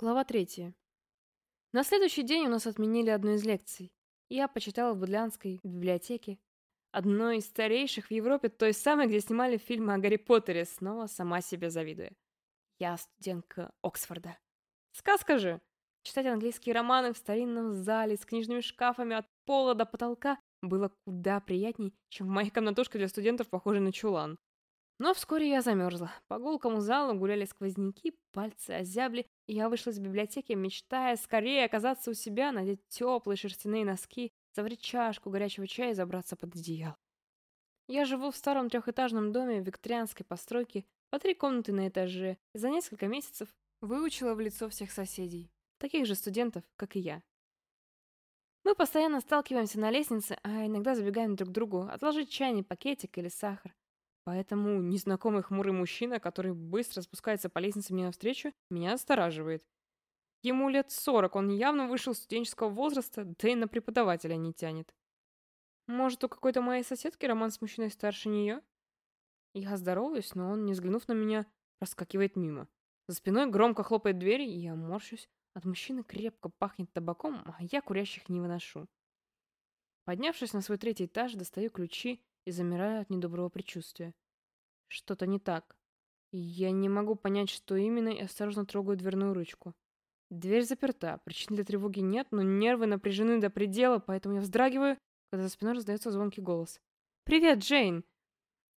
Глава третья. На следующий день у нас отменили одну из лекций. Я почитала в Будлянской библиотеке. Одной из старейших в Европе, той самой, где снимали фильмы о Гарри Поттере, снова сама себе завидуя. Я студентка Оксфорда. Сказка же! Читать английские романы в старинном зале с книжными шкафами от пола до потолка было куда приятней, чем в моей комнатушке для студентов, похожей на чулан. Но вскоре я замерзла. По гулкому залу гуляли сквозняки, пальцы озябли, и я вышла из библиотеки, мечтая скорее оказаться у себя, надеть теплые шерстяные носки, заварить чашку горячего чая и забраться под одеяло. Я живу в старом трехэтажном доме викторианской постройки, по три комнаты на этаже, и за несколько месяцев выучила в лицо всех соседей, таких же студентов, как и я. Мы постоянно сталкиваемся на лестнице, а иногда забегаем друг к другу, отложить чайный пакетик или сахар. Поэтому незнакомый хмурый мужчина, который быстро спускается по лестнице мне навстречу, меня настораживает. Ему лет сорок, он явно вышел студенческого возраста, да и на преподавателя не тянет. Может, у какой-то моей соседки роман с мужчиной старше нее? Я здороваюсь, но он, не взглянув на меня, проскакивает мимо. За спиной громко хлопает дверь, и я морщусь. От мужчины крепко пахнет табаком, а я курящих не выношу. Поднявшись на свой третий этаж, достаю ключи и замираю от недоброго предчувствия. Что-то не так. Я не могу понять, что именно, и осторожно трогаю дверную ручку. Дверь заперта, причин для тревоги нет, но нервы напряжены до предела, поэтому я вздрагиваю, когда за спиной раздается звонкий голос. «Привет, Джейн!»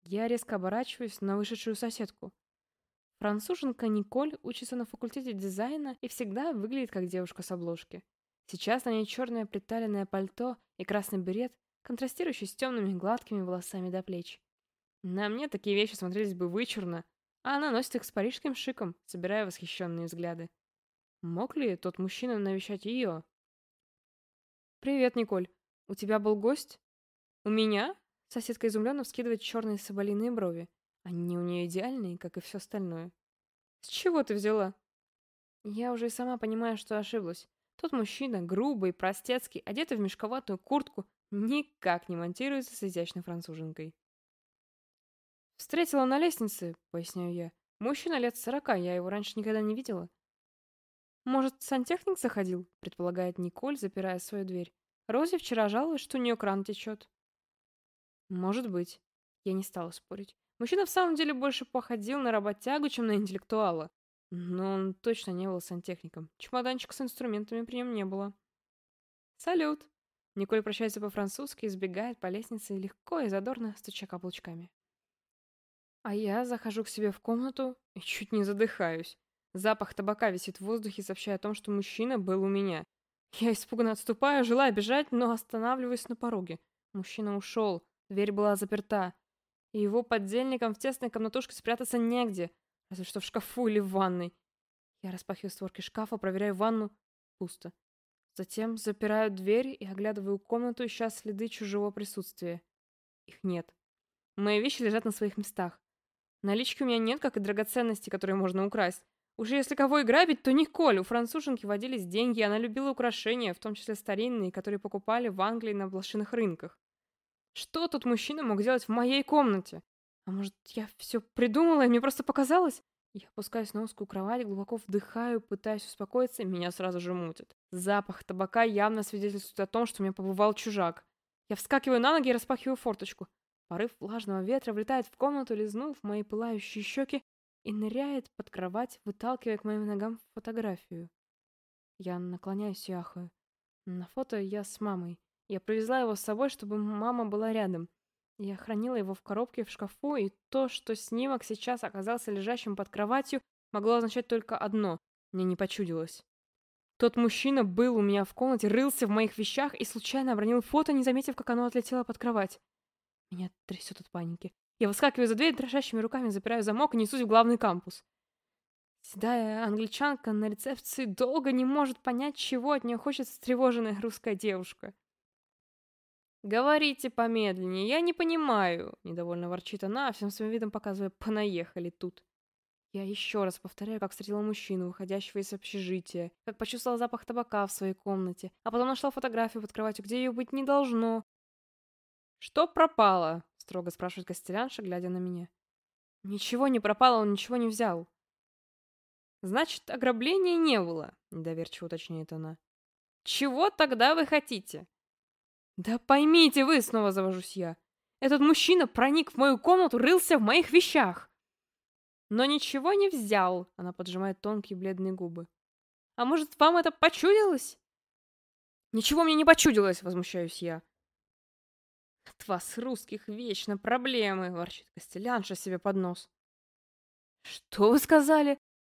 Я резко оборачиваюсь на вышедшую соседку. Француженка Николь учится на факультете дизайна и всегда выглядит как девушка с обложки. Сейчас на ней черное приталенное пальто и красный берет, контрастирующий с темными гладкими волосами до плеч. На мне такие вещи смотрелись бы вычурно, а она носит их с парижским шиком, собирая восхищенные взгляды. Мог ли тот мужчина навещать ее? «Привет, Николь. У тебя был гость?» «У меня?» Соседка изумленно вскидывает черные соболиные брови. Они у нее идеальные, как и все остальное. «С чего ты взяла?» Я уже и сама понимаю, что ошиблась. Тот мужчина, грубый, простецкий, одетый в мешковатую куртку, никак не монтируется с изящной француженкой. «Встретила на лестнице», — поясняю я. «Мужчина лет сорока, я его раньше никогда не видела». «Может, сантехник заходил?» — предполагает Николь, запирая свою дверь. «Рози вчера жаловалась, что у нее кран течет». «Может быть». Я не стала спорить. Мужчина в самом деле больше походил на работягу, чем на интеллектуала. Но он точно не был сантехником. Чемоданчика с инструментами при нем не было. «Салют!» Николь прощается по-французски, избегает по лестнице легко и задорно, стуча каблучками. А я захожу к себе в комнату и чуть не задыхаюсь. Запах табака висит в воздухе, сообщая о том, что мужчина был у меня. Я испуганно отступаю, желая бежать, но останавливаюсь на пороге. Мужчина ушел, дверь была заперта. И его поддельникам в тесной комнатушке спрятаться негде, разве что в шкафу или в ванной. Я распахиваю створки шкафа, проверяю ванну. Пусто. Затем запираю дверь и оглядываю комнату, ища следы чужого присутствия. Их нет. Мои вещи лежат на своих местах. Налички у меня нет, как и драгоценности, которые можно украсть. Уже если кого и грабить, то Николь. У француженки водились деньги, она любила украшения, в том числе старинные, которые покупали в Англии на блошиных рынках. Что тот мужчина мог делать в моей комнате? А может, я все придумала, и мне просто показалось? Я опускаюсь на узкую кровать, глубоко вдыхаю, пытаюсь успокоиться, и меня сразу же мутит. Запах табака явно свидетельствует о том, что у меня побывал чужак. Я вскакиваю на ноги и распахиваю форточку. Порыв влажного ветра влетает в комнату, лизнув мои пылающие щеки и ныряет под кровать, выталкивая к моим ногам фотографию. Я наклоняюсь и ахаю. На фото я с мамой. Я привезла его с собой, чтобы мама была рядом. Я хранила его в коробке в шкафу, и то, что снимок сейчас оказался лежащим под кроватью, могло означать только одно. Мне не почудилось. Тот мужчина был у меня в комнате, рылся в моих вещах и случайно обронил фото, не заметив, как оно отлетело под кровать. Меня трясет от паники. Я выскакиваю за дверь, дрожащими руками запираю замок и несусь в главный кампус. Седая англичанка на рецепции долго не может понять, чего от нее хочет встревоженная русская девушка. «Говорите помедленнее, я не понимаю», — недовольно ворчит она, всем своим видом показывая «понаехали тут». Я еще раз повторяю, как встретила мужчину, выходящего из общежития, как почувствовала запах табака в своей комнате, а потом нашла фотографию под кроватью, где ее быть не должно. «Что пропало?» — строго спрашивает Костелянша, глядя на меня. «Ничего не пропало, он ничего не взял». Значит, ограбления не было, недоверчиво уточняет она. Чего тогда вы хотите? Да поймите вы, снова завожусь я. Этот мужчина проник в мою комнату, рылся в моих вещах. Но ничего не взял, она поджимает тонкие бледные губы. А может, вам это почудилось? Ничего мне не почудилось, возмущаюсь я. От вас, русских, вечно проблемы, ворчит Костелянша себе под нос. Что вы сказали?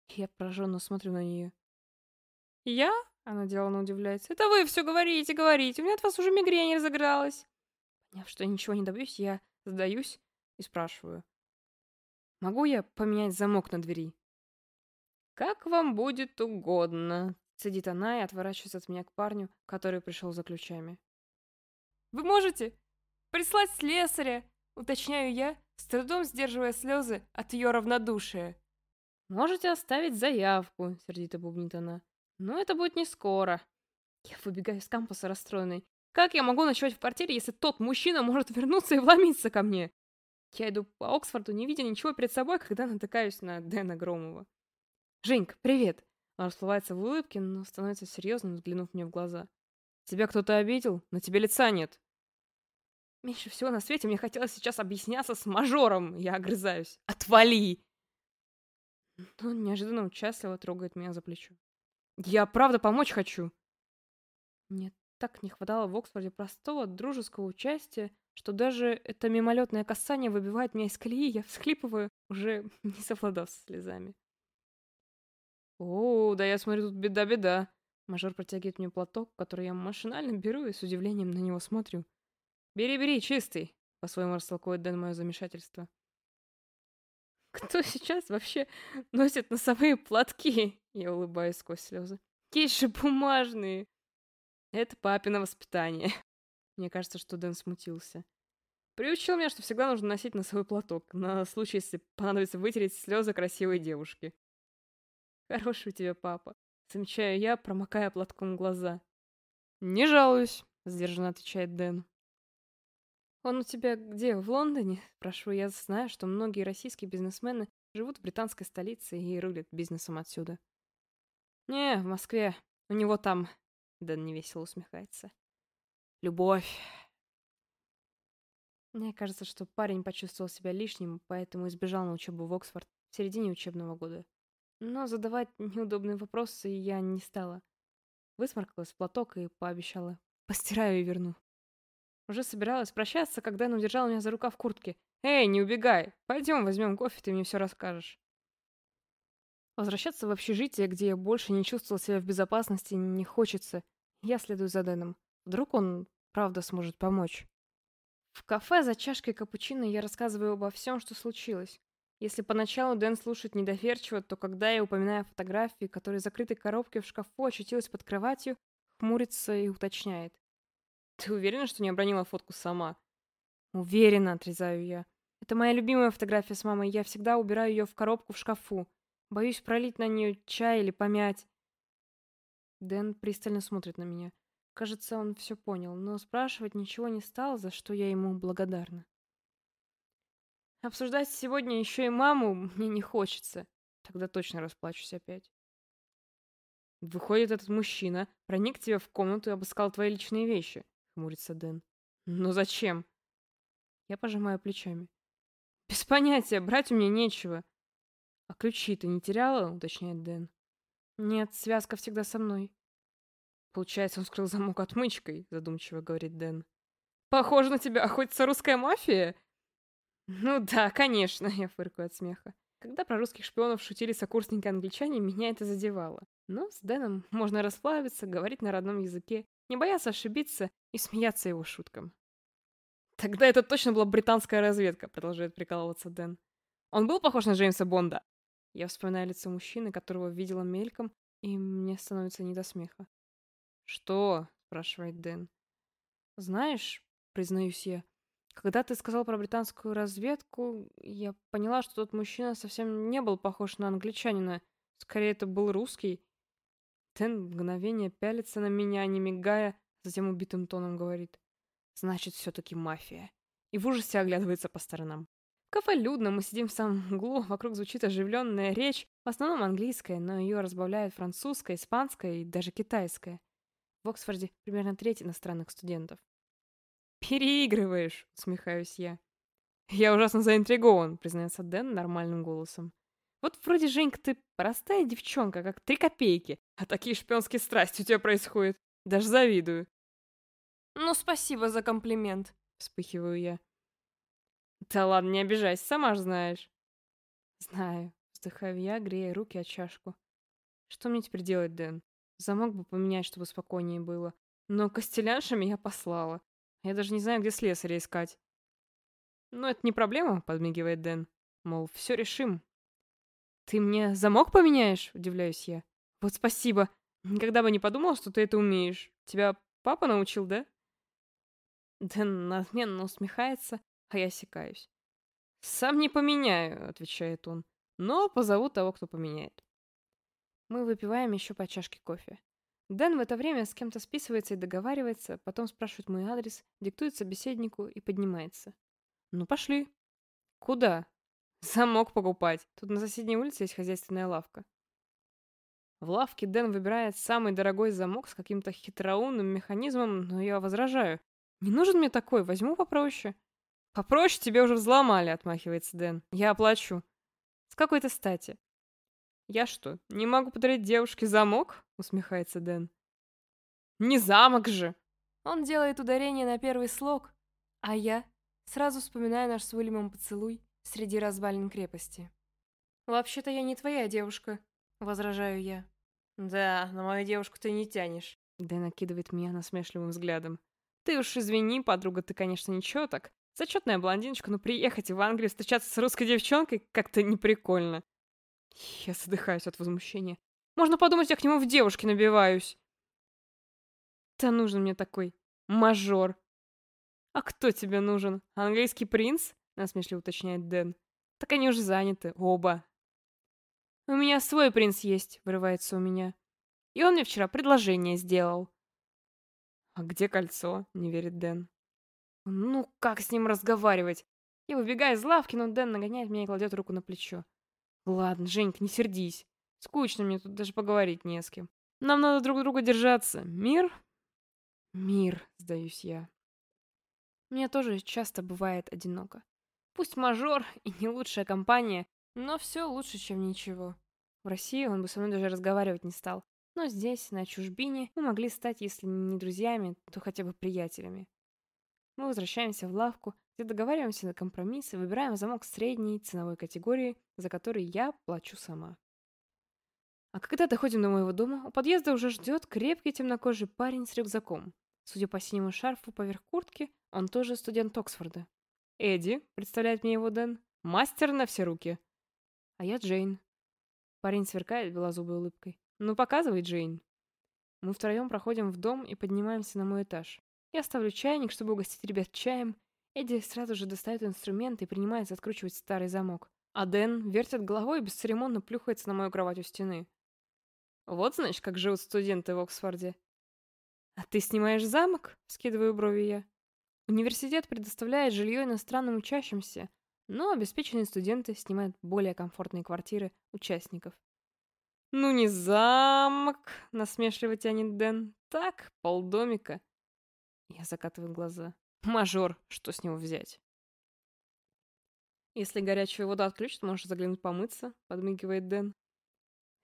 Я пораженно смотрю на нее. Я? Она деланно удивляется. Это вы все говорите, говорите. У меня от вас уже мигрень разыгралась. Поняв, что я ничего не добьюсь, я сдаюсь и спрашиваю. Могу я поменять замок на двери? Как вам будет угодно, цедит она и отворачивается от меня к парню, который пришел за ключами. Вы можете прислать слесаря, уточняю я, с трудом сдерживая слезы от ее равнодушия. «Можете оставить заявку», — сердито бубнит она. «Но это будет не скоро». Я выбегаю с кампуса расстроенный. Как я могу ночевать в квартире, если тот мужчина может вернуться и вломиться ко мне? Я иду по Оксфорду, не видя ничего перед собой, когда натыкаюсь на Дэна Громова. «Женька, привет!» Он расплывается в улыбке, но становится серьезным, взглянув мне в глаза. «Тебя кто-то обидел? На тебе лица нет!» Меньше всего на свете мне хотелось сейчас объясняться с мажором. Я огрызаюсь. «Отвали!» Но он неожиданно участливо трогает меня за плечо. «Я правда помочь хочу!» Мне так не хватало в Оксфорде простого дружеского участия, что даже это мимолетное касание выбивает меня из колеи, я всхлипываю, уже не совладав с слезами. «О, да я смотрю, тут беда-беда!» Мажор протягивает мне платок, который я машинально беру и с удивлением на него смотрю. «Бери, бери, чистый!» — по-своему растолкует Дэн мое замешательство. Кто сейчас вообще носит носовые платки? Я улыбаюсь сквозь слезы. Же бумажные. Это папино воспитание. Мне кажется, что Дэн смутился. Приучил меня, что всегда нужно носить носовой платок, на случай, если понадобится вытереть слезы красивой девушки. Хороший у тебя папа. Замечаю я, промокая платком глаза. Не жалуюсь, сдержанно отвечает Дэн. «Он у тебя где, в Лондоне?» Спрашиваю, я знаю, что многие российские бизнесмены живут в британской столице и рулят бизнесом отсюда. «Не, в Москве. У него там...» Дэн невесело усмехается. «Любовь». Мне кажется, что парень почувствовал себя лишним, поэтому избежал на учебу в Оксфорд в середине учебного года. Но задавать неудобные вопросы я не стала. Высморкалась в платок и пообещала. Постираю и верну. Уже собиралась прощаться, когда он удержал меня за рукав куртки. «Эй, не убегай! Пойдем возьмем кофе, ты мне все расскажешь». Возвращаться в общежитие, где я больше не чувствовал себя в безопасности, не хочется. Я следую за Дэном. Вдруг он правда сможет помочь. В кафе за чашкой капучино я рассказываю обо всем, что случилось. Если поначалу Дэн слушает недоверчиво, то когда я упоминаю фотографии, которые в закрытой коробке в шкафу очутилась под кроватью, хмурится и уточняет. Ты уверена, что не обронила фотку сама? Уверена, отрезаю я. Это моя любимая фотография с мамой. Я всегда убираю ее в коробку в шкафу. Боюсь пролить на нее чай или помять. Дэн пристально смотрит на меня. Кажется, он все понял, но спрашивать ничего не стал, за что я ему благодарна. Обсуждать сегодня еще и маму мне не хочется. Тогда точно расплачусь опять. Выходит, этот мужчина проник тебе в комнату и обыскал твои личные вещи. — хмурится Дэн. «Но зачем?» Я пожимаю плечами. «Без понятия, брать у меня нечего». «А ключи ты не теряла?» — уточняет Дэн. «Нет, связка всегда со мной». «Получается, он скрыл замок отмычкой», — задумчиво говорит Дэн. «Похоже на тебя охотится русская мафия?» «Ну да, конечно», — я фыркаю от смеха. Когда про русских шпионов шутили сокурсники англичане, меня это задевало. Но с Дэном можно расплавиться, говорить на родном языке, не бояться ошибиться и смеяться его шуткам. «Тогда это точно была британская разведка», — продолжает прикалываться Дэн. «Он был похож на Джеймса Бонда?» Я вспоминаю лицо мужчины, которого видела мельком, и мне становится не до смеха. «Что?» — спрашивает Дэн. «Знаешь, признаюсь я, когда ты сказал про британскую разведку, я поняла, что тот мужчина совсем не был похож на англичанина. Скорее, это был русский. Тен мгновение пялится на меня, не мигая, затем убитым тоном говорит. Значит, все-таки мафия. И в ужасе оглядывается по сторонам. Кафе людно, мы сидим в самом углу, вокруг звучит оживленная речь, в основном английская, но ее разбавляют французская, испанская и даже китайская. В Оксфорде примерно треть иностранных студентов. «Переигрываешь!» — усмехаюсь я. «Я ужасно заинтригован», — признается Дэн нормальным голосом. «Вот вроде, Женька, ты простая девчонка, как три копейки, а такие шпионские страсти у тебя происходят. Даже завидую». «Ну, спасибо за комплимент», — вспыхиваю я. «Да ладно, не обижайся, сама же знаешь». «Знаю», — вздыхаю я, грея руки от чашку. «Что мне теперь делать, Дэн? Замок бы поменять, чтобы спокойнее было. Но Костелянша меня послала. Я даже не знаю, где слесаря искать». «Но это не проблема», — подмигивает Дэн. «Мол, все решим». «Ты мне замок поменяешь?» — удивляюсь я. «Вот спасибо. Никогда бы не подумал, что ты это умеешь. Тебя папа научил, да?» Дэн надменно усмехается, а я секаюсь. «Сам не поменяю», — отвечает он. «Но позову того, кто поменяет». Мы выпиваем еще по чашке кофе. Дэн в это время с кем-то списывается и договаривается, потом спрашивает мой адрес, диктует собеседнику и поднимается. «Ну, пошли». «Куда?» «Замок покупать. Тут на соседней улице есть хозяйственная лавка». В лавке Дэн выбирает самый дорогой замок с каким-то хитроумным механизмом, но я возражаю. «Не нужен мне такой, возьму попроще». «Попроще тебе уже взломали», — отмахивается Дэн. «Я оплачу». «С какой-то стати?» «Я что, не могу подарить девушке замок?» — усмехается Дэн. «Не замок же!» Он делает ударение на первый слог, а я сразу вспоминаю наш с Уильямом поцелуй среди развалин крепости. «Вообще-то я не твоя девушка», — возражаю я. «Да, на мою девушку ты не тянешь», — Дэн накидывает меня насмешливым взглядом. «Ты уж извини, подруга, ты, конечно, ничего так. Зачетная блондиночка, но приехать в Англию встречаться с русской девчонкой как-то неприкольно. Я задыхаюсь от возмущения. Можно подумать, я к нему в девушке набиваюсь. Да нужен мне такой мажор. А кто тебе нужен? Английский принц? Насмешливо уточняет Дэн. Так они уже заняты, оба. У меня свой принц есть, вырывается у меня. И он мне вчера предложение сделал. А где кольцо? Не верит Дэн. Ну, как с ним разговаривать? Я выбегаю из лавки, но Дэн нагоняет меня и кладет руку на плечо. Ладно, Женька, не сердись. Скучно мне тут даже поговорить не с кем. Нам надо друг друга держаться. Мир? Мир, сдаюсь я. Мне тоже часто бывает одиноко. Пусть мажор и не лучшая компания, но все лучше, чем ничего. В России он бы со мной даже разговаривать не стал. Но здесь, на чужбине, мы могли стать, если не друзьями, то хотя бы приятелями. Мы возвращаемся в лавку, где договариваемся на компромисс и выбираем замок средней ценовой категории, за который я плачу сама. А когда доходим до моего дома, у подъезда уже ждет крепкий темнокожий парень с рюкзаком. Судя по синему шарфу поверх куртки, он тоже студент Оксфорда. «Эдди», — представляет мне его Дэн, — «мастер на все руки». А я Джейн. Парень сверкает белозубой улыбкой. «Ну, показывай, Джейн». Мы втроем проходим в дом и поднимаемся на мой этаж. Я ставлю чайник, чтобы угостить ребят чаем. Эдди сразу же достает инструмент и принимается откручивать старый замок. А Дэн вертит головой и бесцеремонно плюхается на мою кровать у стены. Вот, значит, как живут студенты в Оксфорде. «А ты снимаешь замок?» — скидываю брови я. Университет предоставляет жилье иностранным учащимся, но обеспеченные студенты снимают более комфортные квартиры участников. «Ну не замок!» — насмешливо тянет Дэн. «Так, полдомика. Я закатываю глаза. Мажор, что с него взять? Если горячую воду отключат, можешь заглянуть помыться, подмигивает Дэн.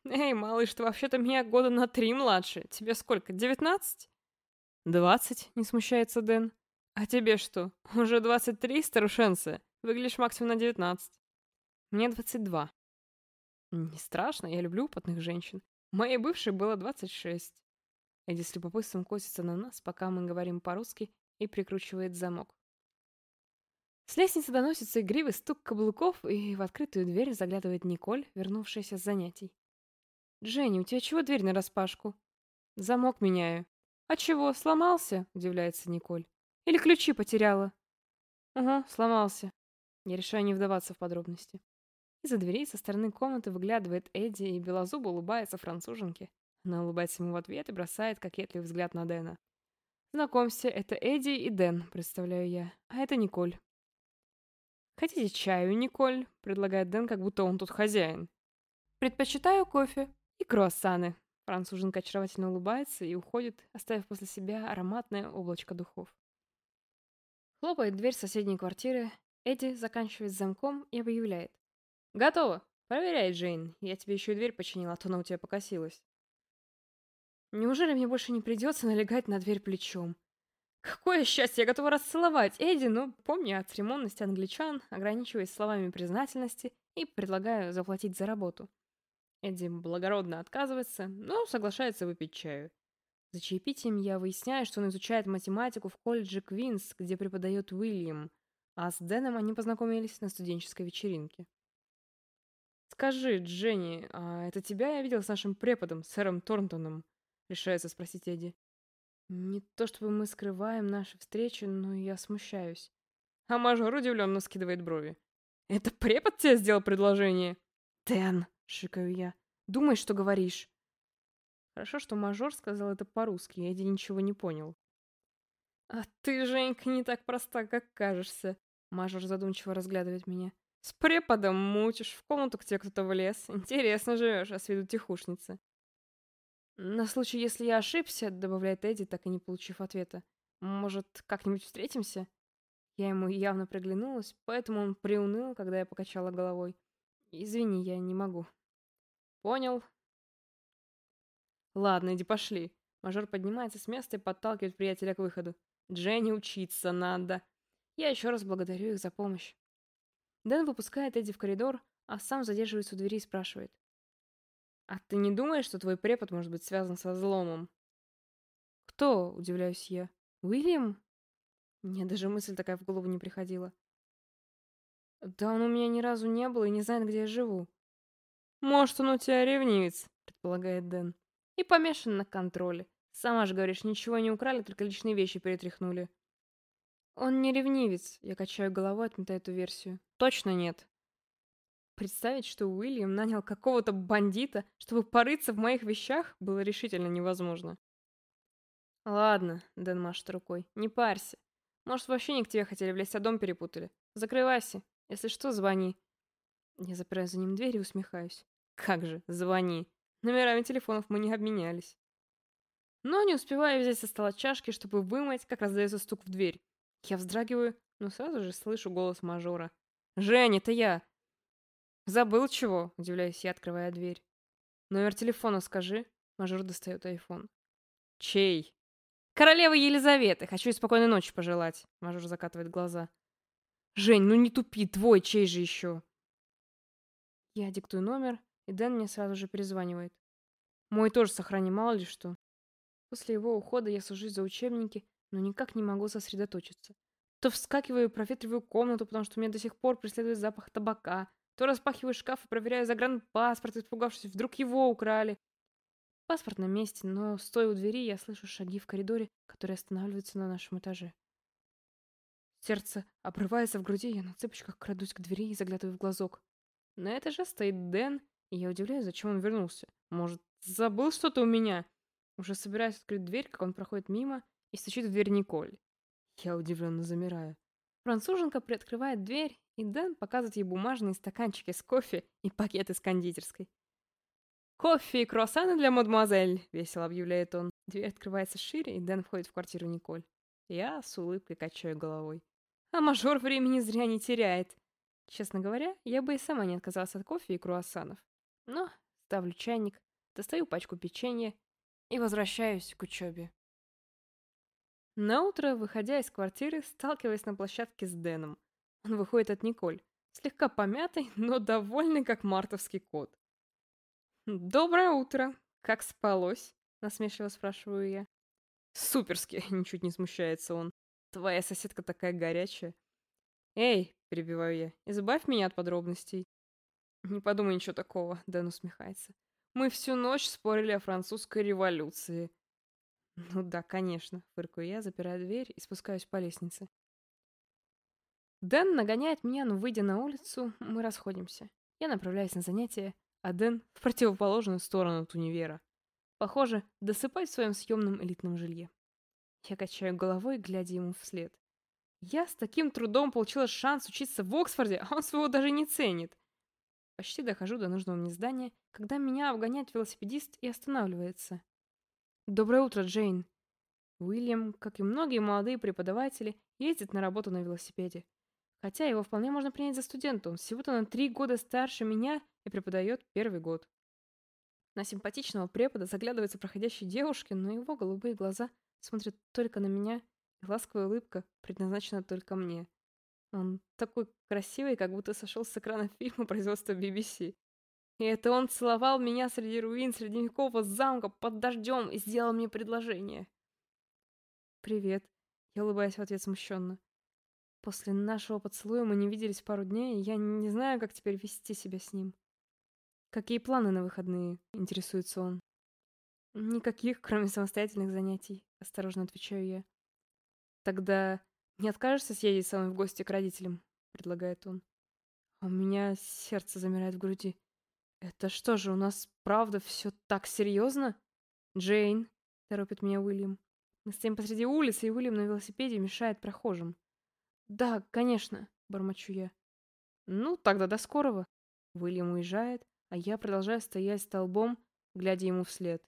Эй, малыш, ты вообще-то меня года на три младше. Тебе сколько, девятнадцать? Двадцать, не смущается Дэн. А тебе что, уже двадцать три, старушенция? Выглядишь максимум на девятнадцать. Мне двадцать два. Не страшно, я люблю опытных женщин. Моей бывшей было двадцать шесть. Эдди с любопытством косится на нас, пока мы говорим по-русски, и прикручивает замок. С лестницы доносится игривый стук каблуков, и в открытую дверь заглядывает Николь, вернувшаяся с занятий. «Дженни, у тебя чего дверь нараспашку?» «Замок меняю». «А чего, сломался?» — удивляется Николь. «Или ключи потеряла?» «Угу, сломался». Я решаю не вдаваться в подробности. Из-за дверей со стороны комнаты выглядывает Эдди, и белозубо улыбается француженке. Она улыбается ему в ответ и бросает кокетливый взгляд на Дэна. «Знакомься, это Эдди и Дэн», — представляю я. «А это Николь». «Хотите чаю, Николь?» — предлагает Дэн, как будто он тут хозяин. «Предпочитаю кофе и круассаны». Француженка очаровательно улыбается и уходит, оставив после себя ароматное облачко духов. Хлопает дверь соседней квартиры, Эдди заканчивает замком и объявляет. «Готово! Проверяй, Джейн. Я тебе еще и дверь починила, а то она у тебя покосилась». Неужели мне больше не придется налегать на дверь плечом? Какое счастье, я готова расцеловать Эдди, но помни о церемонности англичан, ограничиваясь словами признательности и предлагаю заплатить за работу. Эдди благородно отказывается, но соглашается выпить чаю. За чаепитием я выясняю, что он изучает математику в колледже Квинс, где преподает Уильям, а с Дэном они познакомились на студенческой вечеринке. «Скажи, Дженни, а это тебя я видел с нашим преподом, сэром Торнтоном?» — решается спросить Эдди. Не то чтобы мы скрываем наши встречи, но я смущаюсь. А мажор удивленно скидывает брови. «Это препод тебе сделал предложение?» «Дэн!» — шикаю я. «Думай, что говоришь». Хорошо, что мажор сказал это по-русски, Эдди ничего не понял. «А ты, Женька, не так проста, как кажешься», — мажор задумчиво разглядывает меня. «С преподом мутишь, в комнату к тебе кто-то влез. Интересно живешь, а с виду тихушница». «На случай, если я ошибся», — добавляет Эдди, так и не получив ответа. «Может, как-нибудь встретимся?» Я ему явно приглянулась, поэтому он приуныл, когда я покачала головой. «Извини, я не могу». «Понял». «Ладно, иди пошли». Мажор поднимается с места и подталкивает приятеля к выходу. «Дженни, учиться надо». Я еще раз благодарю их за помощь. Дэн выпускает Эдди в коридор, а сам задерживается у двери и спрашивает. «А ты не думаешь, что твой препод может быть связан со взломом?» «Кто?» — удивляюсь я. «Уильям?» Мне даже мысль такая в голову не приходила. «Да он у меня ни разу не был и не знает, где я живу». «Может, он у тебя ревнивец», — предполагает Дэн. «И помешан на контроле. Сама же говоришь, ничего не украли, только личные вещи перетряхнули». «Он не ревнивец», — я качаю головой, отметая эту версию. «Точно нет». Представить, что Уильям нанял какого-то бандита, чтобы порыться в моих вещах, было решительно невозможно. «Ладно», — Дэн машет рукой, — «не парься. Может, вообще не к тебе хотели влезть, а дом перепутали. Закрывайся. Если что, звони». Я запираю за ним дверь и усмехаюсь. «Как же, звони. Номерами телефонов мы не обменялись». Но не успеваю взять со стола чашки, чтобы вымыть, как раздается стук в дверь. Я вздрагиваю, но сразу же слышу голос мажора. «Жень, это я! «Забыл чего?» — удивляюсь я, открывая дверь. «Номер телефона скажи». Мажор достает айфон. «Чей?» «Королева Елизаветы! Хочу ей спокойной ночи пожелать!» Мажор закатывает глаза. «Жень, ну не тупи, твой чей же еще?» Я диктую номер, и Дэн мне сразу же перезванивает. Мой тоже сохрани, мало ли что. После его ухода я сужусь за учебники, но никак не могу сосредоточиться. То вскакиваю и проветриваю комнату, потому что меня до сих пор преследует запах табака, то распахиваю шкаф и проверяю загранпаспорт, испугавшись, вдруг его украли. Паспорт на месте, но, стоя у двери, я слышу шаги в коридоре, которые останавливаются на нашем этаже. Сердце обрывается в груди, я на цыпочках крадусь к двери и заглядываю в глазок. На этаже стоит Дэн, и я удивляюсь, зачем он вернулся. Может, забыл что-то у меня? Уже собираюсь открыть дверь, как он проходит мимо и стучит в дверь Николь. Я удивленно замираю. Француженка приоткрывает дверь, и Дэн показывает ей бумажные стаканчики с кофе и пакет из кондитерской. «Кофе и круассаны для мадемуазель!» — весело объявляет он. Дверь открывается шире, и Дэн входит в квартиру Николь. Я с улыбкой качаю головой. А мажор времени зря не теряет. Честно говоря, я бы и сама не отказалась от кофе и круассанов. Но ставлю чайник, достаю пачку печенья и возвращаюсь к учебе. На утро, выходя из квартиры, сталкиваясь на площадке с Дэном. Он выходит от Николь, слегка помятый, но довольный, как мартовский кот. «Доброе утро! Как спалось?» — насмешливо спрашиваю я. «Суперски!» — ничуть не смущается он. «Твоя соседка такая горячая». «Эй!» — перебиваю я. «Избавь меня от подробностей». «Не подумай ничего такого», — Дэн усмехается. «Мы всю ночь спорили о французской революции. Ну да, конечно, фыркаю я, запираю дверь и спускаюсь по лестнице. Дэн нагоняет меня, но выйдя на улицу, мы расходимся. Я направляюсь на занятия, а Дэн в противоположную сторону от универа. Похоже, досыпать в своем съемном элитном жилье. Я качаю головой, глядя ему вслед. Я с таким трудом получила шанс учиться в Оксфорде, а он своего даже не ценит. Почти дохожу до нужного мне здания, когда меня обгоняет велосипедист и останавливается. «Доброе утро, Джейн!» Уильям, как и многие молодые преподаватели, ездит на работу на велосипеде. Хотя его вполне можно принять за студента, он всего-то на три года старше меня и преподает первый год. На симпатичного препода заглядывается проходящей девушке, но его голубые глаза смотрят только на меня, и ласковая улыбка предназначена только мне. Он такой красивый, как будто сошел с экрана фильма производства BBC. И это он целовал меня среди руин средневекового замка под дождем и сделал мне предложение. «Привет», — я улыбаюсь в ответ смущенно. После нашего поцелуя мы не виделись пару дней, и я не знаю, как теперь вести себя с ним. «Какие планы на выходные?» — интересуется он. «Никаких, кроме самостоятельных занятий», — осторожно отвечаю я. «Тогда не откажешься съездить со мной в гости к родителям?» — предлагает он. А у меня сердце замирает в груди. «Это что же, у нас правда все так серьезно?» «Джейн», — торопит меня Уильям. Мы стоим посреди улицы, и Уильям на велосипеде мешает прохожим. «Да, конечно», — бормочу я. «Ну, тогда до скорого». Уильям уезжает, а я продолжаю стоять столбом, глядя ему вслед.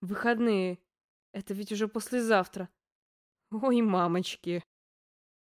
«Выходные. Это ведь уже послезавтра. Ой, мамочки!»